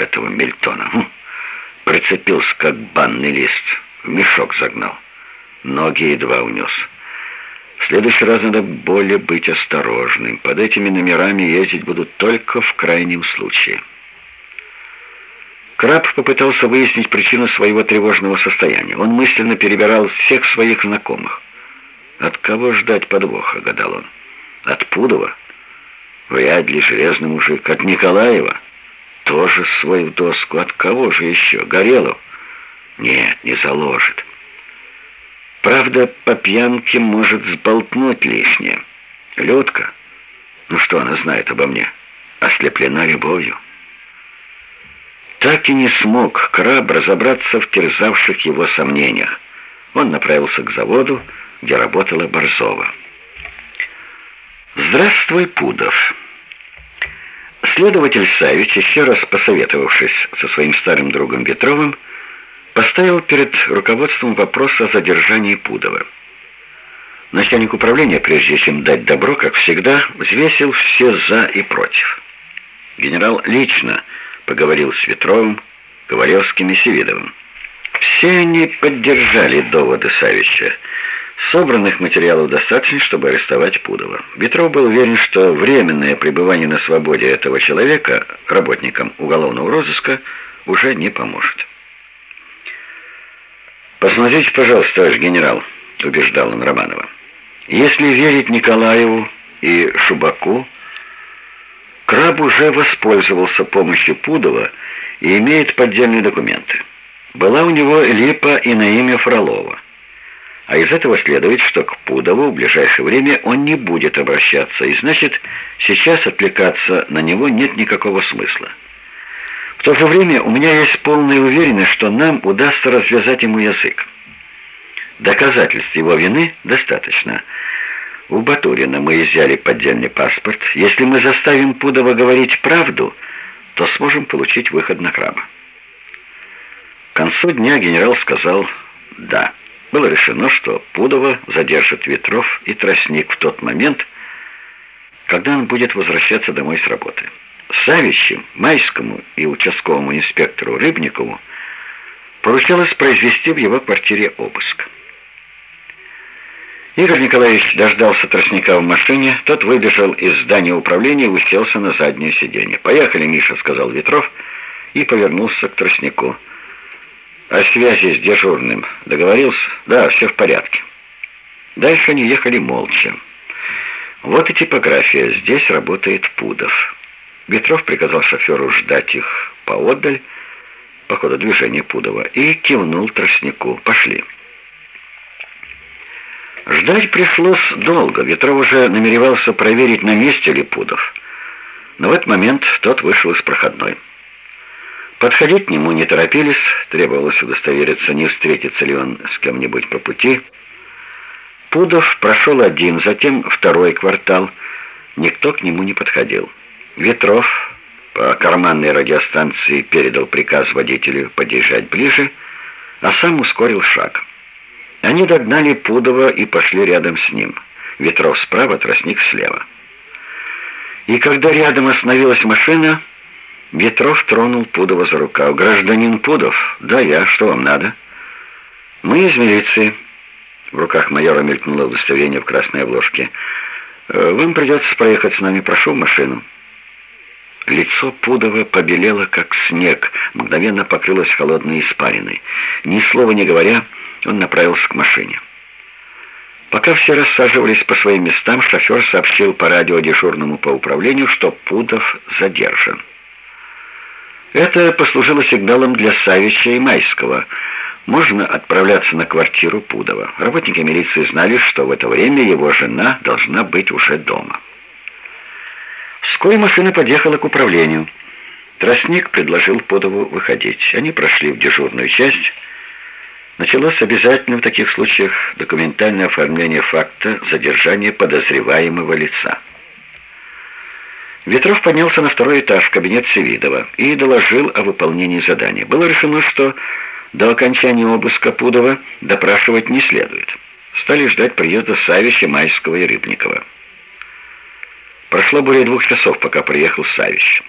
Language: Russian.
этого Мельтона. Хм. Прицепился, как банный лист, в мешок загнал. Ноги едва унес. В следующий раз надо более быть осторожным. Под этими номерами ездить будут только в крайнем случае. Краб попытался выяснить причину своего тревожного состояния. Он мысленно перебирал всех своих знакомых. «От кого ждать подвоха?» — гадал он. «От Пудова? Вряд ли железный мужик. От Николаева? Тоже свою доску. От кого же еще? Горелов? Нет, не заложит. Правда, по пьянке может сболтнуть лишнее. Людка? Ну что она знает обо мне? Ослеплена любовью». Так и не смог краб разобраться в терзавших его сомнениях. Он направился к заводу, где работала Борзова. «Здравствуй, Пудов!» Следователь Савич, еще раз посоветовавшись со своим старым другом Ветровым, поставил перед руководством вопрос о задержании Пудова. Начальник управления, прежде чем дать добро, как всегда, взвесил все «за» и «против». Генерал лично поговорил с Ветровым, Ковалевским и Севидовым. Все они поддержали доводы Савича. Собранных материалов достаточно, чтобы арестовать Пудова. Ветров был уверен, что временное пребывание на свободе этого человека работникам уголовного розыска уже не поможет. «Посмотрите, пожалуйста, товарищ генерал», — убеждал он Романова. «Если верить Николаеву и Шубаку, Краб уже воспользовался помощью Пудова и имеет поддельные документы. Была у него липа и на имя Фролова. А из этого следует, что к Пудову в ближайшее время он не будет обращаться, и значит, сейчас отвлекаться на него нет никакого смысла. В то же время у меня есть полная уверенность, что нам удастся развязать ему язык. Доказательств его вины достаточно – у Батурина мы изъяли поддельный паспорт. Если мы заставим Пудова говорить правду, то сможем получить выход на краба. К концу дня генерал сказал «да». Было решено, что Пудова задержит Ветров и Тростник в тот момент, когда он будет возвращаться домой с работы. Савичу, Майскому и участковому инспектору Рыбникову поручалось произвести в его квартире обыск. Игорь Николаевич дождался Тростника в машине, тот выбежал из здания управления и уселся на заднее сиденье. «Поехали, Миша», — сказал Ветров и повернулся к Тростнику. «О связи с дежурным договорился?» «Да, все в порядке». Дальше они ехали молча. Вот и типография. Здесь работает Пудов. Ветров приказал шоферу ждать их поодаль, по ходу движения Пудова, и кивнул Тростнику. «Пошли». Ждать пришлось долго. Ветров уже намеревался проверить, на месте ли Пудов. Но в этот момент тот вышел из проходной. Подходить к нему не торопились, требовалось удостовериться, не встретится ли он с кем-нибудь по пути. Пудов прошел один, затем второй квартал. Никто к нему не подходил. Ветров по карманной радиостанции передал приказ водителю подъезжать ближе, а сам ускорил шаг. Они догнали Пудова и пошли рядом с ним. Ветров справа, тростник слева. И когда рядом остановилась машина, Ветров тронул Пудова за рукав. «Гражданин Пудов? Да, я. Что вам надо?» «Мы из милиции». В руках майора мелькнуло удостоверение в красной обложке. «Э, «Вам придется проехать с нами. Прошу в машину». Лицо Пудова побелело, как снег, мгновенно покрылось холодной испариной. Ни слова не говоря, он направился к машине. Пока все рассаживались по своим местам, шофер сообщил по радио дежурному по управлению, что Пудов задержан. Это послужило сигналом для Савича и Майского. Можно отправляться на квартиру Пудова. Работники милиции знали, что в это время его жена должна быть уже дома. Вскоре машина подъехала к управлению. Тростник предложил Пудову выходить. Они прошли в дежурную часть, Началось обязательно в таких случаях документальное оформление факта задержания подозреваемого лица. Ветров поднялся на второй этаж в кабинет Севидова и доложил о выполнении задания. Было решено, что до окончания обыска Пудова допрашивать не следует. Стали ждать приезда Савича, Майского и Рыбникова. Прошло более двух часов, пока приехал Савич.